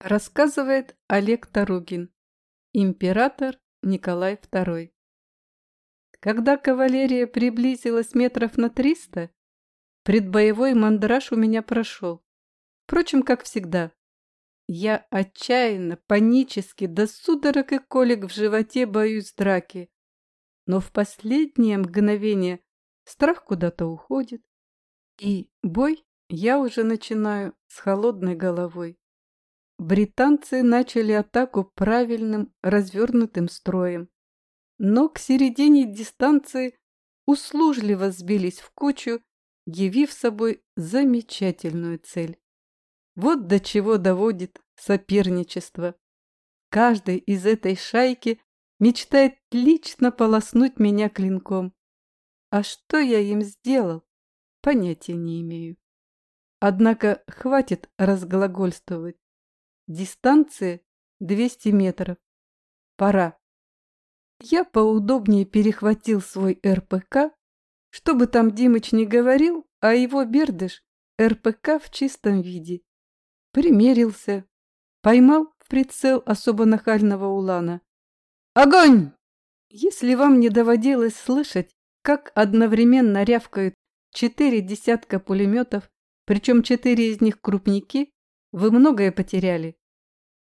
Рассказывает Олег Таругин, император Николай II. Когда кавалерия приблизилась метров на триста, предбоевой мандраж у меня прошел. Впрочем, как всегда. Я отчаянно, панически, до судорог и колик в животе боюсь драки. Но в последнее мгновение страх куда-то уходит, и бой я уже начинаю с холодной головой британцы начали атаку правильным развернутым строем, но к середине дистанции услужливо сбились в кучу, явив собой замечательную цель. Вот до чего доводит соперничество. Каждый из этой шайки мечтает лично полоснуть меня клинком. А что я им сделал, понятия не имею. Однако хватит разглагольствовать. Дистанция 200 метров. Пора. Я поудобнее перехватил свой РПК, чтобы там Димыч не говорил, а его бердыш РПК в чистом виде. Примерился, поймал в прицел особо нахального улана. Огонь! Если вам не доводилось слышать, как одновременно рявкают четыре десятка пулеметов, причем четыре из них крупники, вы многое потеряли.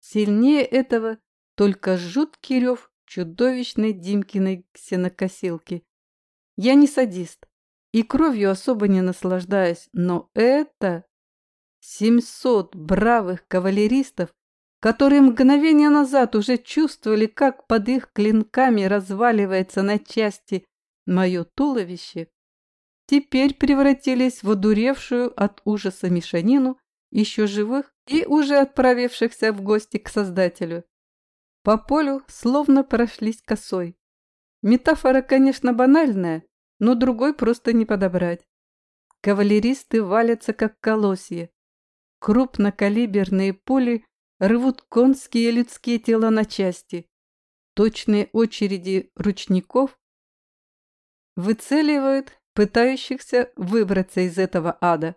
Сильнее этого только жуткий рев чудовищной Димкиной ксенокосилки. Я не садист и кровью особо не наслаждаюсь, но это 700 бравых кавалеристов, которые мгновение назад уже чувствовали, как под их клинками разваливается на части мое туловище, теперь превратились в одуревшую от ужаса мешанину еще живых и уже отправившихся в гости к Создателю. По полю словно прошлись косой. Метафора, конечно, банальная, но другой просто не подобрать. Кавалеристы валятся, как колосья. Крупнокалиберные пули рвут конские и людские тела на части. Точные очереди ручников выцеливают пытающихся выбраться из этого ада.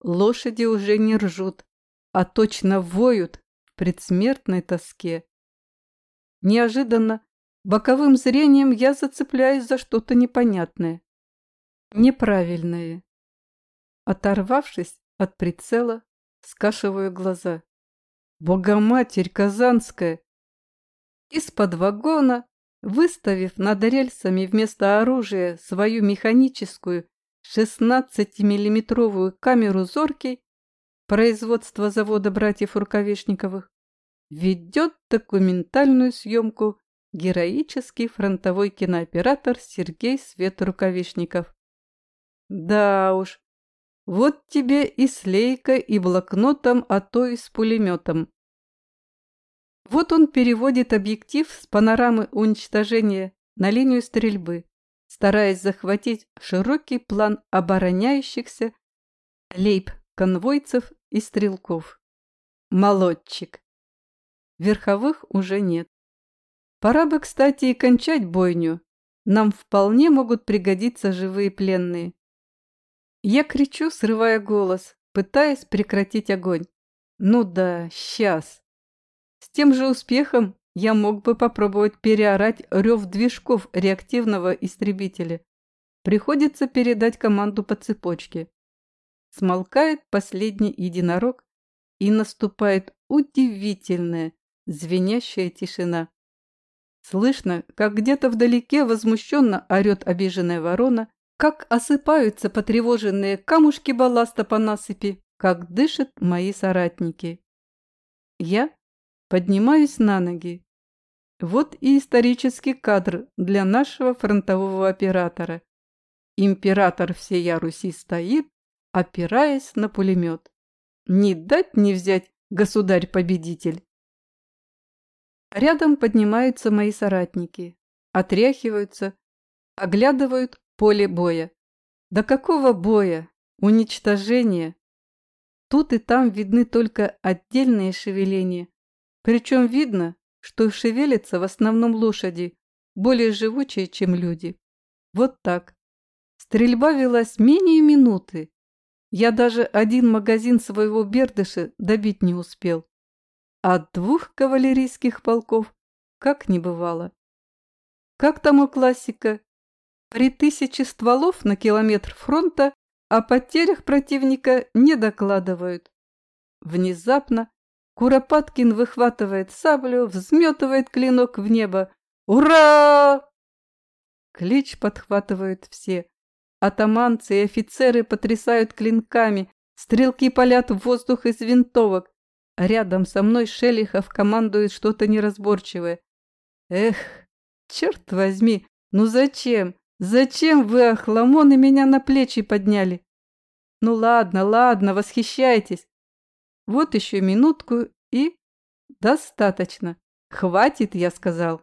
Лошади уже не ржут, а точно воют в предсмертной тоске. Неожиданно боковым зрением я зацепляюсь за что-то непонятное, неправильное. Оторвавшись от прицела, скашиваю глаза. Богоматерь Казанская! Из-под вагона, выставив над рельсами вместо оружия свою механическую 16-миллиметровую камеру зоркий, производства завода братьев Рукавишниковых, ведет документальную съемку героический фронтовой кинооператор Сергей Свет Рукавишников. Да уж, вот тебе и слейка, и блокнотом, а то и с пулеметом. Вот он переводит объектив с панорамы уничтожения на линию стрельбы, стараясь захватить широкий план обороняющихся лейб-конвойцев и стрелков. Молодчик. Верховых уже нет. Пора бы, кстати, и кончать бойню. Нам вполне могут пригодиться живые пленные. Я кричу, срывая голос, пытаясь прекратить огонь. Ну да, сейчас. С тем же успехом я мог бы попробовать переорать рев движков реактивного истребителя. Приходится передать команду по цепочке. Смолкает последний единорог, и наступает удивительная, звенящая тишина. Слышно, как где-то вдалеке возмущенно орет обиженная ворона, как осыпаются потревоженные камушки балласта по насыпи, как дышат мои соратники. Я поднимаюсь на ноги. Вот и исторический кадр для нашего фронтового оператора. Император всея Руси стоит, опираясь на пулемет. Не дать не взять, государь-победитель. Рядом поднимаются мои соратники, отряхиваются, оглядывают поле боя. Да какого боя? Уничтожения. Тут и там видны только отдельные шевеления. Причем видно, что шевелятся в основном лошади, более живучие, чем люди. Вот так. Стрельба велась менее минуты, я даже один магазин своего бердыша добить не успел. а двух кавалерийских полков как не бывало. Как там у классика? При тысяче стволов на километр фронта о потерях противника не докладывают. Внезапно Куропаткин выхватывает саблю, взметывает клинок в небо. «Ура!» Клич подхватывают все. Атаманцы и офицеры потрясают клинками, стрелки палят в воздух из винтовок. Рядом со мной Шелихов командует что-то неразборчивое. Эх, черт возьми, ну зачем? Зачем вы, охламоны, меня на плечи подняли? Ну ладно, ладно, восхищайтесь. Вот еще минутку и... Достаточно. Хватит, я сказал.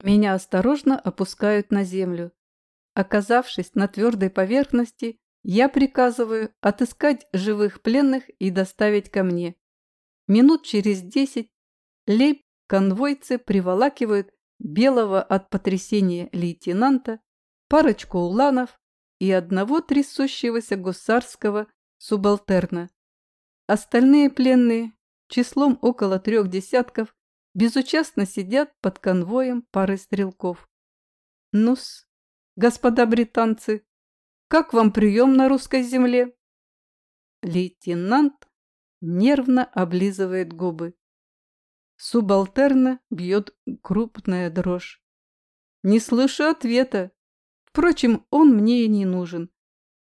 Меня осторожно опускают на землю. Оказавшись на твердой поверхности, я приказываю отыскать живых пленных и доставить ко мне. Минут через десять лейб-конвойцы приволакивают белого от потрясения лейтенанта, парочку уланов и одного трясущегося гусарского субалтерна. Остальные пленные, числом около трех десятков, безучастно сидят под конвоем пары стрелков. Ну-с, господа британцы, как вам прием на русской земле? Лейтенант нервно облизывает губы. Субалтерна бьет крупная дрожь. Не слышу ответа. Впрочем, он мне и не нужен.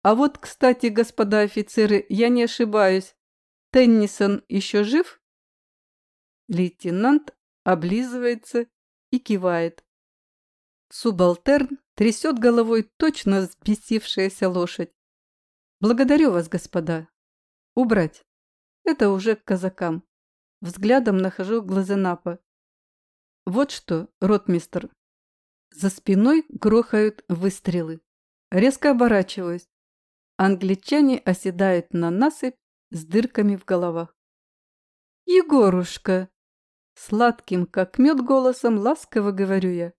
А вот, кстати, господа офицеры, я не ошибаюсь. Теннисон еще жив? Лейтенант облизывается и кивает. Субалтерн трясет головой точно взбесившаяся лошадь. Благодарю вас, господа. Убрать. Это уже к казакам. Взглядом нахожу Глазенапа. Вот что, ротмистр. За спиной грохают выстрелы. Резко оборачиваюсь. Англичане оседают на насыпь с дырками в головах. «Егорушка!» Сладким, как мед, голосом ласково говорю я.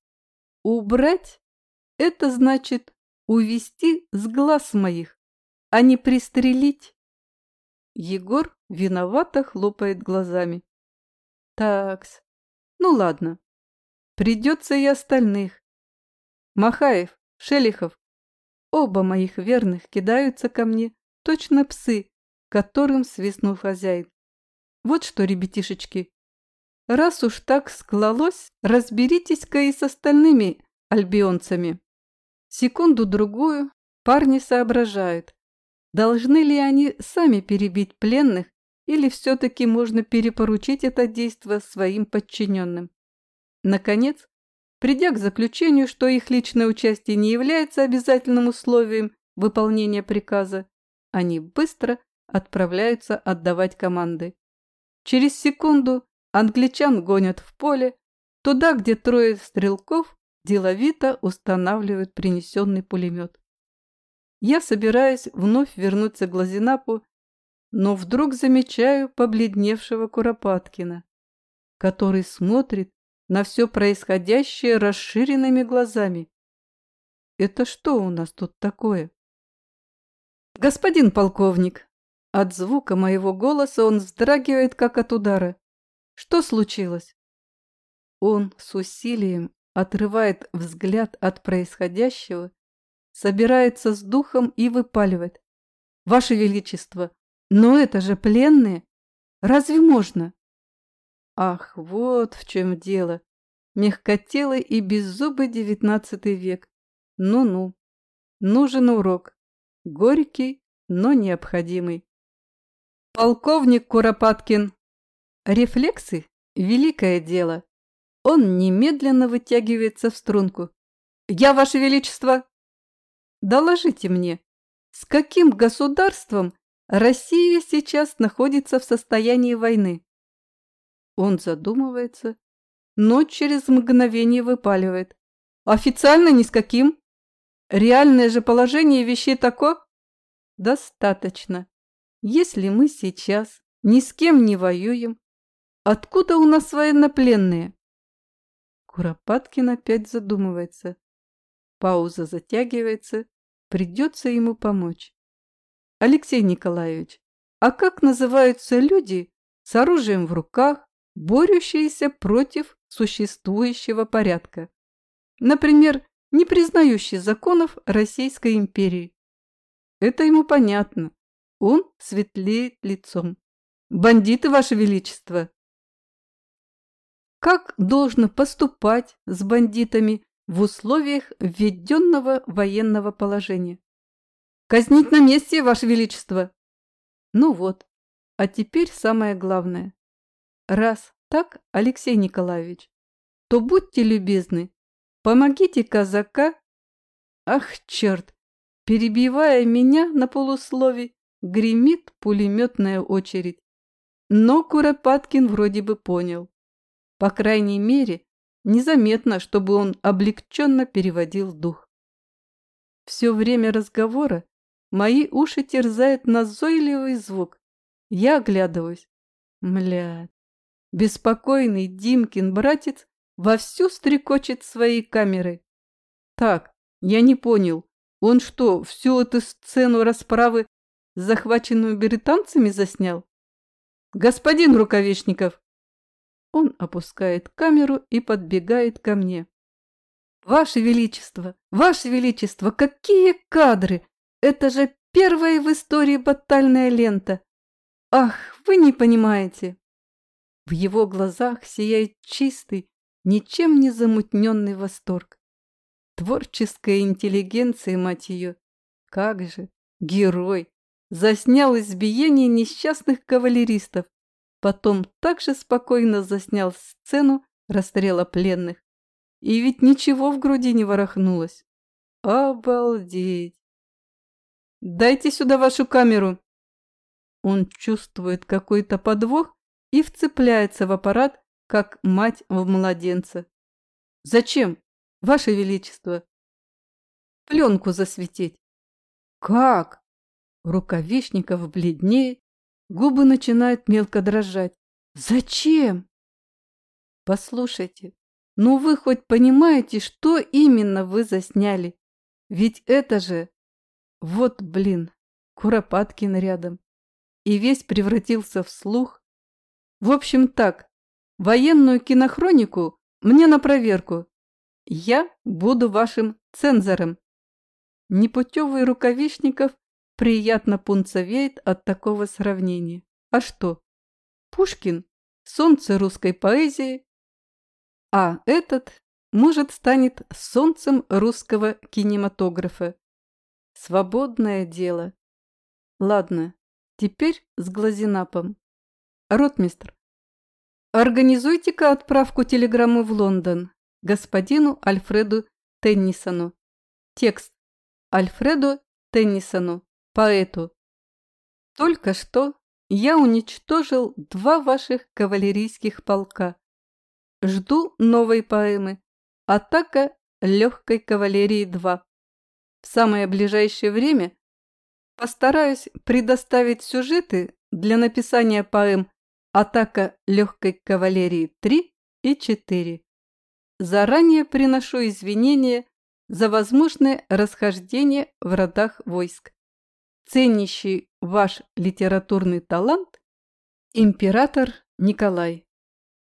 «Убрать — это значит увести с глаз моих, а не пристрелить». Егор виновато хлопает глазами. Такс, ну ладно, придется и остальных. Махаев, Шелихов, оба моих верных кидаются ко мне, точно псы, которым свистнул хозяин. Вот что, ребятишечки, раз уж так склалось, разберитесь-ка и с остальными альбионцами. Секунду-другую парни соображают, должны ли они сами перебить пленных или все-таки можно перепоручить это действо своим подчиненным. Наконец, придя к заключению, что их личное участие не является обязательным условием выполнения приказа, они быстро отправляются отдавать команды. Через секунду англичан гонят в поле, туда, где трое стрелков деловито устанавливают принесенный пулемет. Я собираюсь вновь вернуться к Глазинапу, но вдруг замечаю побледневшего Куропаткина, который смотрит на все происходящее расширенными глазами. Это что у нас тут такое? Господин полковник, от звука моего голоса он вздрагивает, как от удара. Что случилось? Он с усилием отрывает взгляд от происходящего, собирается с духом и выпаливает. Ваше Величество, но это же пленные. Разве можно? Ах, вот в чем дело. Мягкотелый и беззубый девятнадцатый век. Ну-ну. Нужен урок. Горький, но необходимый. Полковник Куропаткин. Рефлексы – великое дело. Он немедленно вытягивается в струнку. «Я, Ваше Величество!» «Доложите мне, с каким государством Россия сейчас находится в состоянии войны?» Он задумывается, но через мгновение выпаливает. «Официально ни с каким. Реальное же положение вещей тако?» «Достаточно. Если мы сейчас ни с кем не воюем, откуда у нас военнопленные? Куропаткин опять задумывается. Пауза затягивается, придется ему помочь. Алексей Николаевич, а как называются люди с оружием в руках, борющиеся против существующего порядка. Например, не признающий законов Российской империи. Это ему понятно. Он светлеет лицом. Бандиты, Ваше Величество! Как должно поступать с бандитами в условиях введенного военного положения? Казнить на месте, Ваше Величество! Ну вот, а теперь самое главное. Раз так, Алексей Николаевич, то будьте любезны, помогите казака... Ах, черт! Перебивая меня на полуслове, гремит пулеметная очередь. Но Куропаткин вроде бы понял. По крайней мере, незаметно, чтобы он облегченно переводил дух. Все время разговора мои уши терзает назойливый звук. Я оглядываюсь. Млядь. Беспокойный Димкин братец вовсю стрекочет своей камерой. Так, я не понял, он что, всю эту сцену расправы захваченную британцами заснял? Господин Рукавишников! Он опускает камеру и подбегает ко мне. Ваше Величество, Ваше Величество, какие кадры! Это же первая в истории батальная лента. Ах, вы не понимаете. В его глазах сияет чистый, ничем не замутненный восторг. Творческая интеллигенция, мать ее. Как же, герой. Заснял избиение несчастных кавалеристов. Потом также спокойно заснял сцену расстрела пленных. И ведь ничего в груди не ворохнулось. Обалдеть! Дайте сюда вашу камеру. Он чувствует какой-то подвох и вцепляется в аппарат, как мать в младенца. «Зачем, Ваше Величество?» «Пленку засветить». «Как?» Рукавишников бледнеет, губы начинают мелко дрожать. «Зачем?» «Послушайте, ну вы хоть понимаете, что именно вы засняли? Ведь это же... Вот, блин, Куропаткин рядом. И весь превратился в слух, в общем так, военную кинохронику мне на проверку. Я буду вашим цензором. Непутевый рукавишников приятно пунцовеет от такого сравнения. А что? Пушкин – солнце русской поэзии, а этот, может, станет солнцем русского кинематографа. Свободное дело. Ладно, теперь с глазинапом. Ротмистр, организуйте-ка отправку телеграммы в Лондон господину Альфреду Теннисону. Текст. Альфреду Теннисону, поэту. Только что я уничтожил два ваших кавалерийских полка. Жду новой поэмы. Атака легкой кавалерии 2. В самое ближайшее время постараюсь предоставить сюжеты для написания поэм Атака легкой кавалерии 3 и 4. Заранее приношу извинения за возможное расхождение в родах войск. Ценящий ваш литературный талант император Николай.